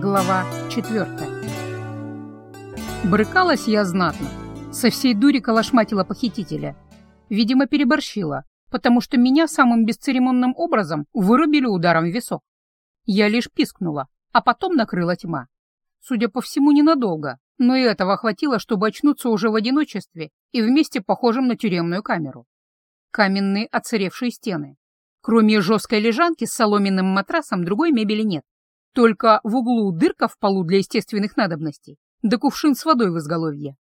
Глава четвертая. Брыкалась я знатно. Со всей дури калашматила похитителя. Видимо, переборщила, потому что меня самым бесцеремонным образом вырубили ударом в висок. Я лишь пискнула, а потом накрыла тьма. Судя по всему, ненадолго, но и этого хватило, чтобы очнуться уже в одиночестве и вместе похожим на тюремную камеру. Каменные оцаревшие стены. Кроме жесткой лежанки с соломенным матрасом другой мебели нет. Только в углу дырка в полу для естественных надобностей, да кувшин с водой в изголовье.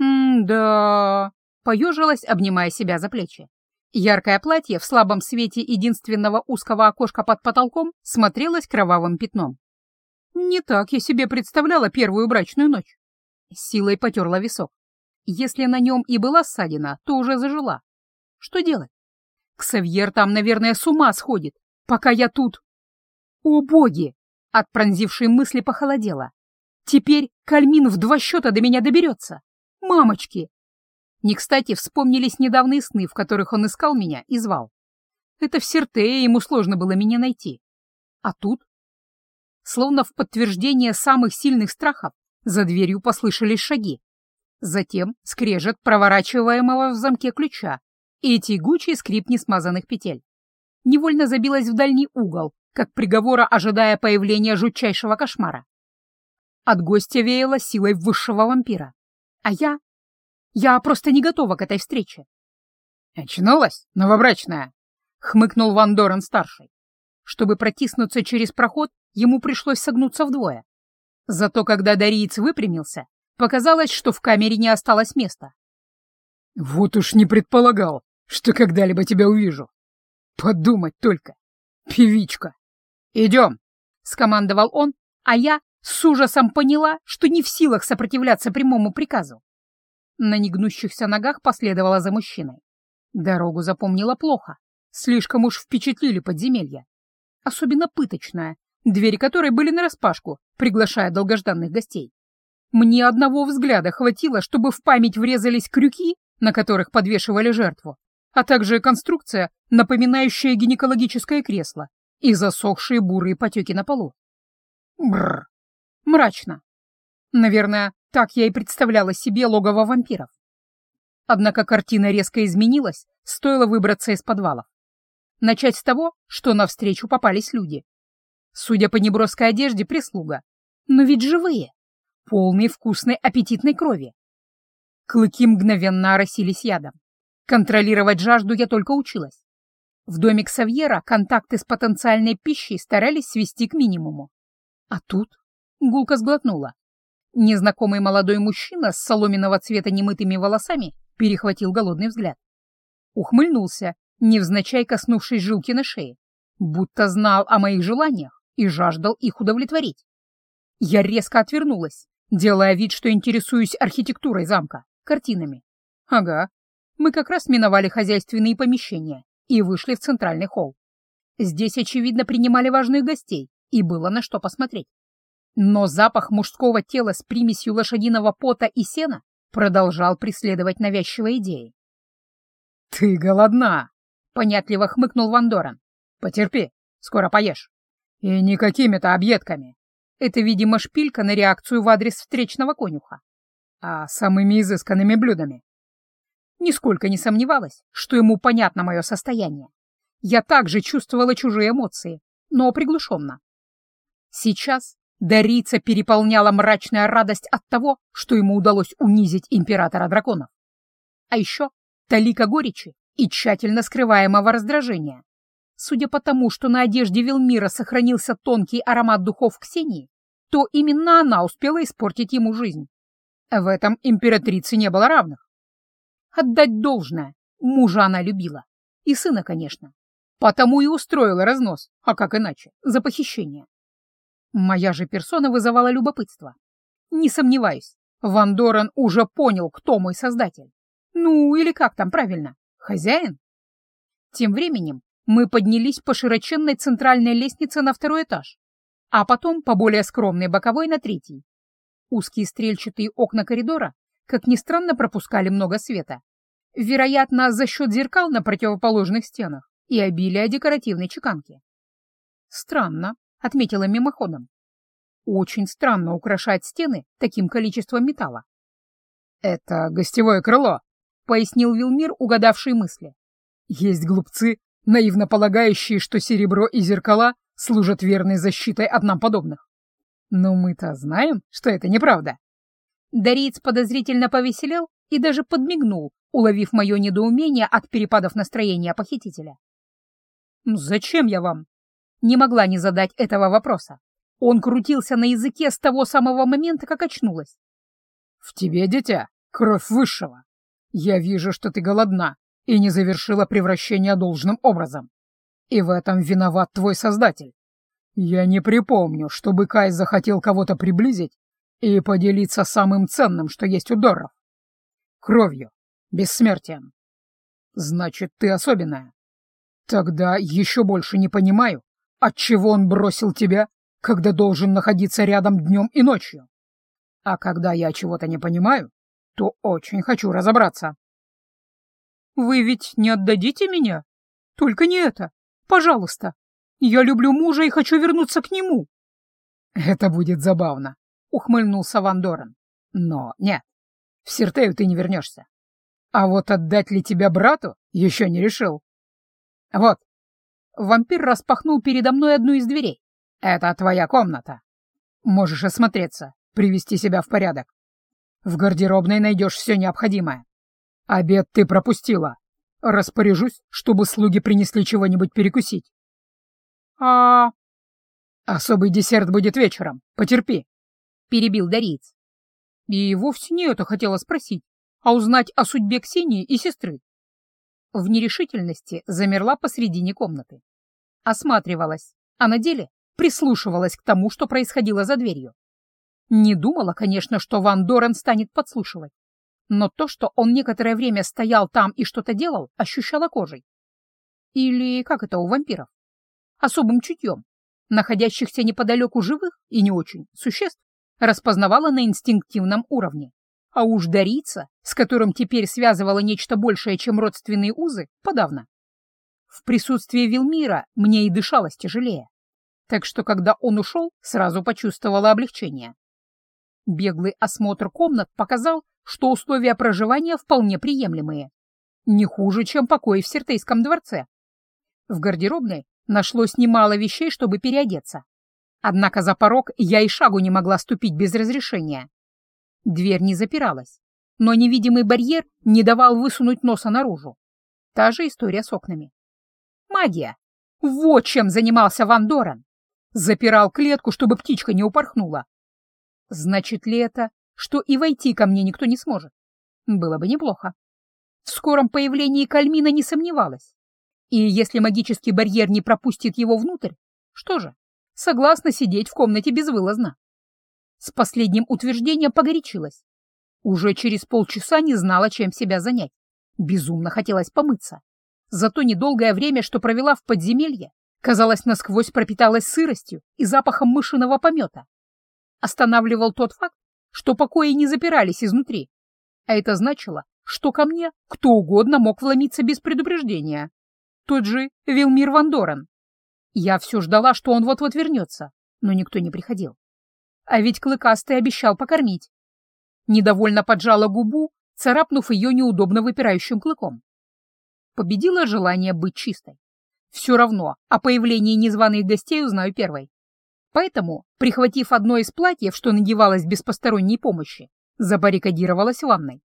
«М-да...» — поежилась, обнимая себя за плечи. Яркое платье в слабом свете единственного узкого окошка под потолком смотрелось кровавым пятном. Не так я себе представляла первую брачную ночь. силой потерла висок. Если на нем и была ссадина, то уже зажила. Что делать? Ксавьер там, наверное, с ума сходит, пока я тут «О боги!» — от пронзившей мысли похолодело. «Теперь Кальмин в два счета до меня доберется! Мамочки!» Не кстати вспомнились недавние сны, в которых он искал меня и звал. Это в Сертее ему сложно было меня найти. А тут? Словно в подтверждение самых сильных страхов, за дверью послышались шаги. Затем скрежет проворачиваемого в замке ключа и тягучий скрип несмазанных петель. Невольно забилась в дальний угол, как приговора ожидая появления жутчайшего кошмара. От гостя веяло силой высшего вампира. А я... Я просто не готова к этой встрече. «Очнулась, новобрачная?» — хмыкнул Ван Дорен-старший. Чтобы протиснуться через проход, ему пришлось согнуться вдвое. Зато когда Дариец выпрямился, показалось, что в камере не осталось места. «Вот уж не предполагал, что когда-либо тебя увижу. Подумать только. Певичка!» «Идем!» — скомандовал он, а я с ужасом поняла, что не в силах сопротивляться прямому приказу. На негнущихся ногах последовала за мужчиной. Дорогу запомнила плохо, слишком уж впечатлили подземелья. Особенно пыточная, двери которой были нараспашку, приглашая долгожданных гостей. Мне одного взгляда хватило, чтобы в память врезались крюки, на которых подвешивали жертву, а также конструкция, напоминающая гинекологическое кресло, и засохшие бурые потеки на полу. Бррр. Мрачно. Наверное, так я и представляла себе логово вампиров. Однако картина резко изменилась, стоило выбраться из подвалов. Начать с того, что навстречу попались люди. Судя по неброской одежде, прислуга. Но ведь живые. Полные вкусной аппетитной крови. Клыки мгновенно оросились ядом. Контролировать жажду я только училась. В доме Ксавьера контакты с потенциальной пищей старались свести к минимуму. А тут гулка сглотнула. Незнакомый молодой мужчина с соломенного цвета немытыми волосами перехватил голодный взгляд. Ухмыльнулся, невзначай коснувшись жилки на шее, будто знал о моих желаниях и жаждал их удовлетворить. Я резко отвернулась, делая вид, что интересуюсь архитектурой замка, картинами. Ага, мы как раз миновали хозяйственные помещения и вышли в центральный холл. Здесь, очевидно, принимали важных гостей, и было на что посмотреть. Но запах мужского тела с примесью лошадиного пота и сена продолжал преследовать навязчивые идеи. «Ты голодна!» — понятливо хмыкнул Вандоран. «Потерпи, скоро поешь. И не какими-то объедками. Это, видимо, шпилька на реакцию в адрес встречного конюха. А самыми изысканными блюдами. Нисколько не сомневалась, что ему понятно мое состояние. Я также чувствовала чужие эмоции, но приглушенно. Сейчас Дарица переполняла мрачная радость от того, что ему удалось унизить императора драконов. А еще талика горечи и тщательно скрываемого раздражения. Судя по тому, что на одежде Велмира сохранился тонкий аромат духов Ксении, то именно она успела испортить ему жизнь. В этом императрице не было равных. Отдать должное. Мужа она любила. И сына, конечно. Потому и устроила разнос, а как иначе, за похищение. Моя же персона вызывала любопытство. Не сомневаюсь, Ван Дорен уже понял, кто мой создатель. Ну, или как там правильно, хозяин? Тем временем мы поднялись по широченной центральной лестнице на второй этаж, а потом по более скромной боковой на третий. Узкие стрельчатые окна коридора как ни странно, пропускали много света. Вероятно, за счет зеркал на противоположных стенах и обилия декоративной чеканки. «Странно», — отметила мимоходом. Очень странно украшать стены таким количеством металла. «Это гостевое крыло», — пояснил Вилмир, угадавший мысли. «Есть глупцы, наивно полагающие, что серебро и зеркала служат верной защитой от нам подобных. Но мы-то знаем, что это неправда». Дариец подозрительно повеселел и даже подмигнул, уловив мое недоумение от перепадов настроения похитителя. «Ну, «Зачем я вам?» Не могла не задать этого вопроса. Он крутился на языке с того самого момента, как очнулась. «В тебе, дитя, кровь высшего. Я вижу, что ты голодна и не завершила превращение должным образом. И в этом виноват твой создатель. Я не припомню, чтобы Кай захотел кого-то приблизить и поделиться самым ценным, что есть у Дорров. Кровью, бессмертием. Значит, ты особенная. Тогда еще больше не понимаю, отчего он бросил тебя, когда должен находиться рядом днем и ночью. А когда я чего-то не понимаю, то очень хочу разобраться. Вы ведь не отдадите меня? Только не это. Пожалуйста. Я люблю мужа и хочу вернуться к нему. Это будет забавно, ухмыльнулся Ван Дорен. Но нет, в Сиртею ты не вернешься. А вот отдать ли тебя брату еще не решил. Вот. Вампир распахнул передо мной одну из дверей. Это твоя комната. Можешь осмотреться, привести себя в порядок. В гардеробной найдешь все необходимое. Обед ты пропустила. Распоряжусь, чтобы слуги принесли чего-нибудь перекусить. А... Особый десерт будет вечером. Потерпи. Перебил Дариец. И вовсе не это хотела спросить, а узнать о судьбе Ксении и сестры. В нерешительности замерла посредине комнаты. Осматривалась, а на деле прислушивалась к тому, что происходило за дверью. Не думала, конечно, что Ван Дорен станет подслушивать, но то, что он некоторое время стоял там и что-то делал, ощущала кожей. Или как это у вампиров? Особым чутьем, находящихся неподалеку живых и не очень существ, распознавала на инстинктивном уровне. А уж дариться, с которым теперь связывала нечто большее, чем родственные узы, подавно. В присутствии Вилмира мне и дышалось тяжелее так что когда он ушел, сразу почувствовала облегчение. Беглый осмотр комнат показал, что условия проживания вполне приемлемые. Не хуже, чем покои в Сертейском дворце. В гардеробной нашлось немало вещей, чтобы переодеться. Однако за порог я и шагу не могла ступить без разрешения. Дверь не запиралась, но невидимый барьер не давал высунуть носа наружу. Та же история с окнами. Магия. Вот чем занимался Ван Доран. Запирал клетку, чтобы птичка не упорхнула. Значит ли это, что и войти ко мне никто не сможет? Было бы неплохо. В скором появлении Кальмина не сомневалась. И если магический барьер не пропустит его внутрь, что же, согласна сидеть в комнате безвылазно. С последним утверждением погорячилась. Уже через полчаса не знала, чем себя занять. Безумно хотелось помыться. За то недолгое время, что провела в подземелье, казалось, насквозь пропиталась сыростью и запахом мышиного помета. Останавливал тот факт, что покои не запирались изнутри, а это значило, что ко мне кто угодно мог вломиться без предупреждения. Тот же Вилмир Вандоран. Я все ждала, что он вот-вот вернется, но никто не приходил. А ведь Клыкастый обещал покормить. Недовольно поджала губу, царапнув ее неудобно выпирающим клыком. Победило желание быть чистой. Все равно о появлении незваных гостей узнаю первой. Поэтому, прихватив одно из платьев, что надевалось без посторонней помощи, забаррикадировалась в ванной.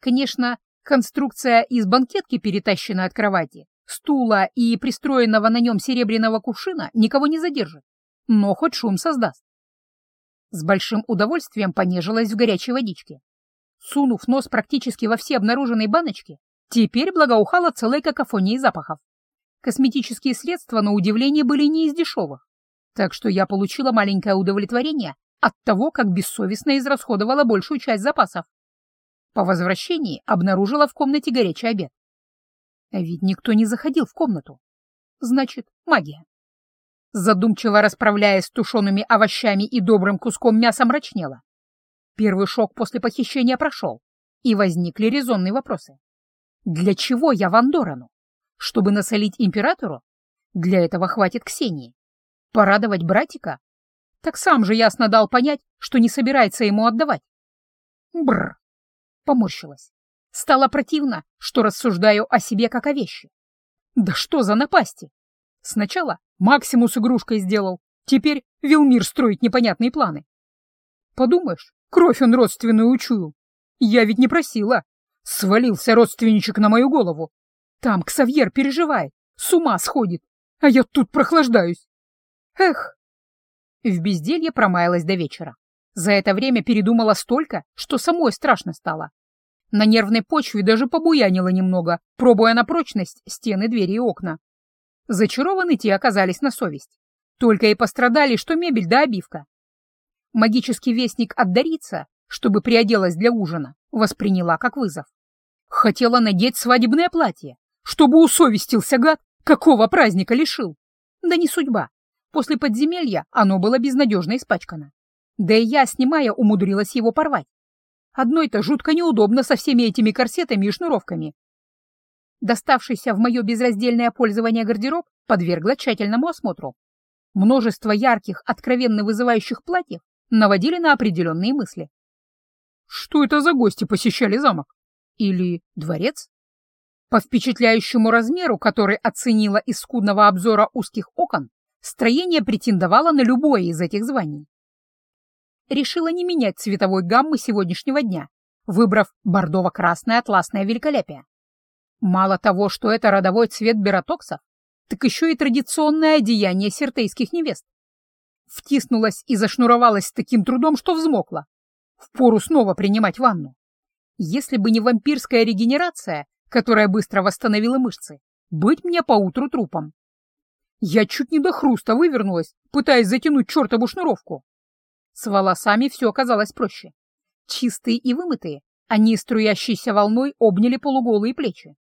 Конечно, конструкция из банкетки, перетащенной от кровати, стула и пристроенного на нем серебряного кувшина никого не задержит, но хоть шум создаст. С большим удовольствием понежилась в горячей водичке. Сунув нос практически во все обнаруженные баночки, теперь благоухала целой какофонией запахов. Косметические средства, на удивление, были не из дешевых, так что я получила маленькое удовлетворение от того, как бессовестно израсходовала большую часть запасов. По возвращении обнаружила в комнате горячий обед. А ведь никто не заходил в комнату. Значит, магия. Задумчиво расправляясь с тушеными овощами и добрым куском мяса мрачнела. Первый шок после похищения прошел, и возникли резонные вопросы. Для чего я Вандорану? Чтобы насолить императору? Для этого хватит Ксении. Порадовать братика? Так сам же ясно дал понять, что не собирается ему отдавать. Бррр. Поморщилась. Стало противно, что рассуждаю о себе как о вещи. Да что за напасти? Сначала Максимус игрушкой сделал, теперь Вилмир строит непонятные планы. Подумаешь, кровь он родственную учуял. Я ведь не просила. Свалился родственничек на мою голову. Там Ксавьер переживает, с ума сходит, а я тут прохлаждаюсь. Эх! В безделье промаялась до вечера. За это время передумала столько, что самой страшно стало. На нервной почве даже побуянила немного, пробуя на прочность стены, двери и окна. Зачарованы те оказались на совесть. Только и пострадали, что мебель да обивка. Магический вестник отдариться, чтобы приоделась для ужина, восприняла как вызов. Хотела надеть свадебное платье, чтобы усовестился гад, какого праздника лишил. Да не судьба. После подземелья оно было безнадежно испачкано. Да и я, снимая, умудрилась его порвать. Одной-то жутко неудобно со всеми этими корсетами и шнуровками. Доставшийся в мое безраздельное пользование гардероб подвергла тщательному осмотру. Множество ярких, откровенно вызывающих платьев наводили на определенные мысли. Что это за гости посещали замок? Или дворец? По впечатляющему размеру, который оценила из скудного обзора узких окон, строение претендовало на любое из этих званий решила не менять цветовой гаммы сегодняшнего дня, выбрав бордово-красное атласное великолепие. Мало того, что это родовой цвет беротоксов, так еще и традиционное одеяние сертейских невест. Втиснулась и зашнуровалась с таким трудом, что взмокла. Впору снова принимать ванну. Если бы не вампирская регенерация, которая быстро восстановила мышцы, быть мне поутру трупом. Я чуть не до хруста вывернулась, пытаясь затянуть чертову шнуровку. С волосами все оказалось проще. Чистые и вымытые, они струящейся волной обняли полуголые плечи.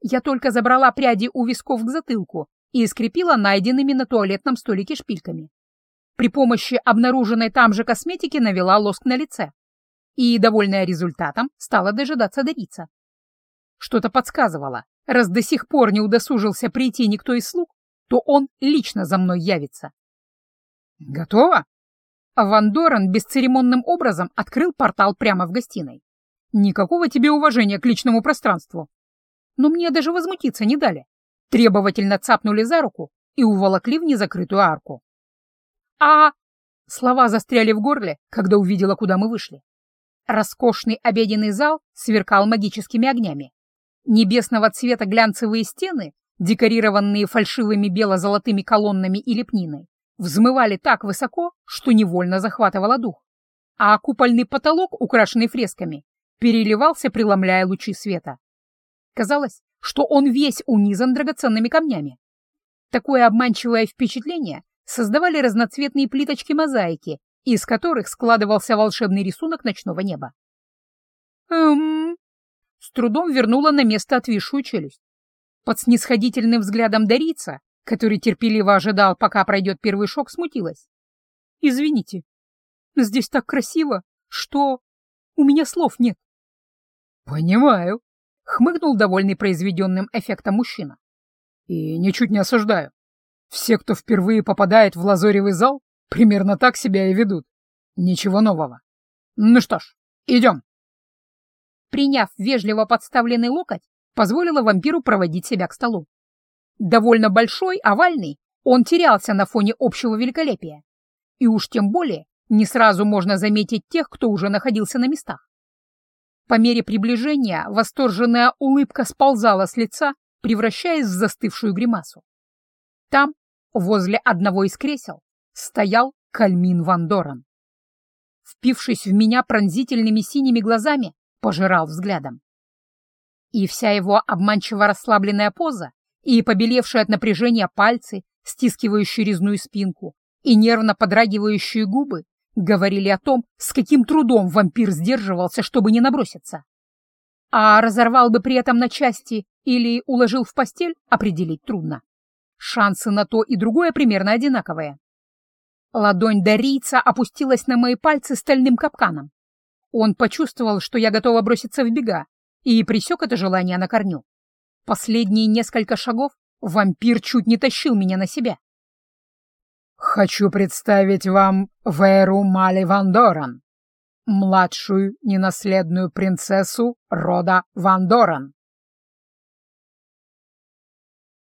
Я только забрала пряди у висков к затылку и скрепила найденными на туалетном столике шпильками. При помощи обнаруженной там же косметики навела лоск на лице. И, довольная результатом, стала дожидаться Дарица. Что-то подсказывало, раз до сих пор не удосужился прийти никто из слуг, то он лично за мной явится. «Готово?» Ван Дорен бесцеремонным образом открыл портал прямо в гостиной. Никакого тебе уважения к личному пространству. Но мне даже возмутиться не дали. Требовательно цапнули за руку и уволокли в незакрытую арку. А... Слова застряли в горле, когда увидела, куда мы вышли. Роскошный обеденный зал сверкал магическими огнями. Небесного цвета глянцевые стены, декорированные фальшивыми бело-золотыми колоннами и лепниной, взмывали так высоко, что невольно захватывало дух, а купольный потолок, украшенный фресками, переливался, преломляя лучи света. Казалось, что он весь унизан драгоценными камнями. Такое обманчивое впечатление создавали разноцветные плиточки мозаики, из которых складывался волшебный рисунок ночного неба. «Эм...» С трудом вернула на место отвисшую челюсть. Под снисходительным взглядом Дарица который терпеливо ожидал, пока пройдет первый шок, смутилась. «Извините, здесь так красиво, что у меня слов нет». «Понимаю», — хмыкнул довольный произведенным эффектом мужчина. «И ничуть не осуждаю. Все, кто впервые попадает в лазоревый зал, примерно так себя и ведут. Ничего нового. Ну что ж, идем». Приняв вежливо подставленный локоть, позволила вампиру проводить себя к столу. Довольно большой, овальный, он терялся на фоне общего великолепия. И уж тем более не сразу можно заметить тех, кто уже находился на местах. По мере приближения восторженная улыбка сползала с лица, превращаясь в застывшую гримасу. Там, возле одного из кресел, стоял Кальмин Ван Доран. Впившись в меня пронзительными синими глазами, пожирал взглядом. И вся его обманчиво расслабленная поза и побелевшие от напряжения пальцы, стискивающие резную спинку, и нервно подрагивающие губы говорили о том, с каким трудом вампир сдерживался, чтобы не наброситься. А разорвал бы при этом на части или уложил в постель, определить трудно. Шансы на то и другое примерно одинаковые. Ладонь Дарийца опустилась на мои пальцы стальным капканом. Он почувствовал, что я готова броситься в бега, и присек это желание на корню. Последние несколько шагов вампир чуть не тащил меня на себя. «Хочу представить вам Веру Мали Вандоран, младшую ненаследную принцессу рода Вандоран.